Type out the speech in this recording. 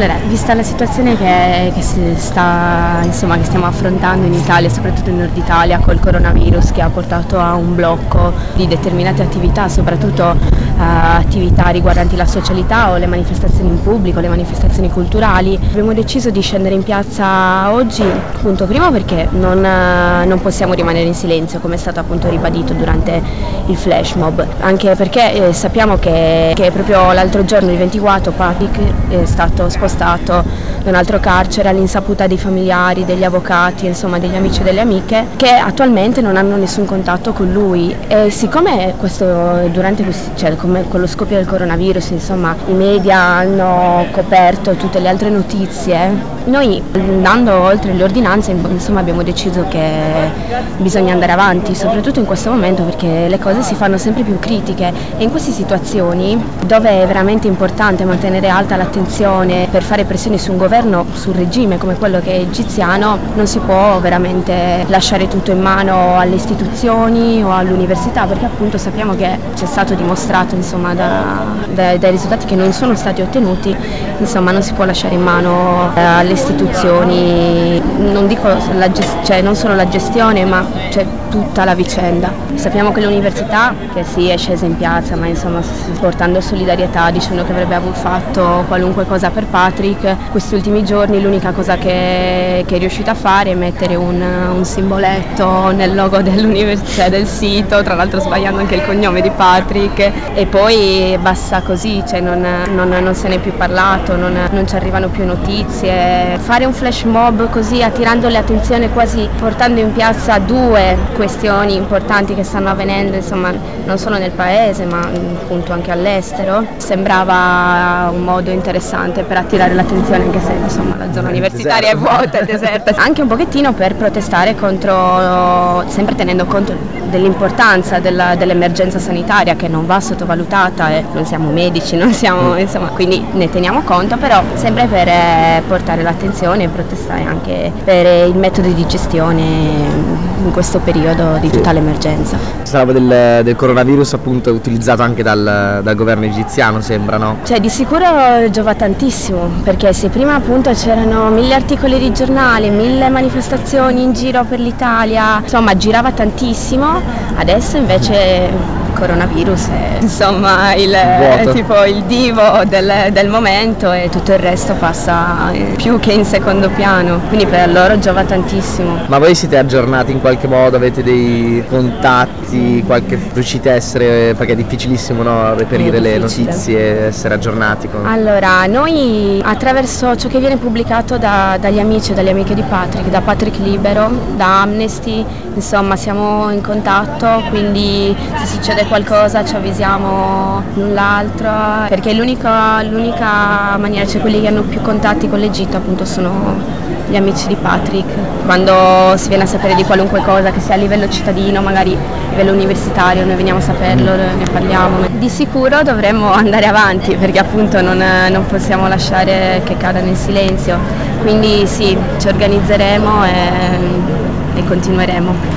Allora, vista la situazione che, che, sta, insomma, che, stiamo affrontando in Italia, soprattutto in Nord Italia, col coronavirus che ha portato a un blocco di determinate attività, soprattutto uh, attività riguardanti la socialità o le manifestazioni in pubblico, le manifestazioni culturali, abbiamo deciso di scendere in piazza oggi, appunto, prima perché non, uh, non possiamo rimanere in silenzio, come è stato appunto ribadito durante il flash mob, anche perché eh, sappiamo che, che proprio l'altro giorno, il 24, Patrick è stato spostato spostato da un altro carcere all'insaputa dei familiari, degli avvocati, insomma degli amici e delle amiche che attualmente non hanno nessun contatto con lui. E siccome questo, durante questi, cioè, con lo scoppio del coronavirus insomma i media hanno coperto tutte le altre notizie noi andando oltre le ordinanze insomma abbiamo deciso che bisogna andare avanti soprattutto in questo momento perché le cose si fanno sempre più critiche. E in queste situazioni dove è veramente importante mantenere alta l'attenzione per fare pressioni su un governo, sul regime come quello che è egiziano, non si può veramente lasciare tutto in mano alle istituzioni o all'università perché appunto sappiamo che c'è stato dimostrato insomma, da, da, dai risultati che non sono stati ottenuti, insomma non si può lasciare in mano eh, alle istituzioni, non dico la, cioè, non solo la gestione ma cioè, tutta la vicenda. Sappiamo che l'università che si è scesa in piazza ma insomma portando solidarietà dicendo che avrebbe fatto qualunque cosa per Patrick, questi ultimi giorni l'unica cosa che, che è riuscita a fare è mettere un, un simboletto nel logo dell'università del sito, tra l'altro sbagliando anche il cognome di Patrick e poi basta così, cioè non, non, non se ne è più parlato, non, non ci arrivano più notizie. Fare un flash mob così attirando l'attenzione quasi portando in piazza due questioni importanti che stanno avvenendo insomma non solo nel paese ma appunto anche all'estero sembrava un modo interessante per attirare l'attenzione anche se insomma la zona universitaria è vuota, è deserta, anche un pochettino per protestare contro, sempre tenendo conto dell'importanza della, dell'emergenza sanitaria che non va sottovalutata e non siamo medici, non siamo, mm. insomma, quindi ne teniamo conto, però sempre per eh, portare l'attenzione e protestare anche per il metodo di gestione in questo periodo di tutta l'emergenza. Si parlava del, del, coronavirus appunto utilizzato anche dal, dal governo egiziano, sembra, no? Cioè di sicuro giova tantissimo, perché se prima appunto c'erano mille articoli di giornale, mille manifestazioni in giro per l'Italia, insomma girava tantissimo, adesso invece coronavirus è insomma il, tipo, il divo del, del, momento e tutto il resto passa più che in secondo piano, quindi per loro giova tantissimo. Ma voi siete aggiornati in qualche modo, avete dei contatti, qualche, riuscite a essere, perché è difficilissimo no, reperire le notizie, essere aggiornati? Con... Allora, noi attraverso ciò che viene pubblicato da, dagli amici e dalle amiche di Patrick, da Patrick Libero, da Amnesty, insomma siamo in contatto, quindi se succede qualcosa ci avvisiamo l'un l'altro, perché l'unica, l'unica maniera, cioè quelli che hanno più contatti con l'Egitto appunto sono gli amici di Patrick, quando si viene a sapere di qualunque cosa, che sia a livello cittadino, magari a livello universitario, noi veniamo a saperlo, ne parliamo. Di sicuro dovremmo andare avanti perché appunto non, non possiamo lasciare che cada nel silenzio, quindi sì, ci organizzeremo e, e continueremo.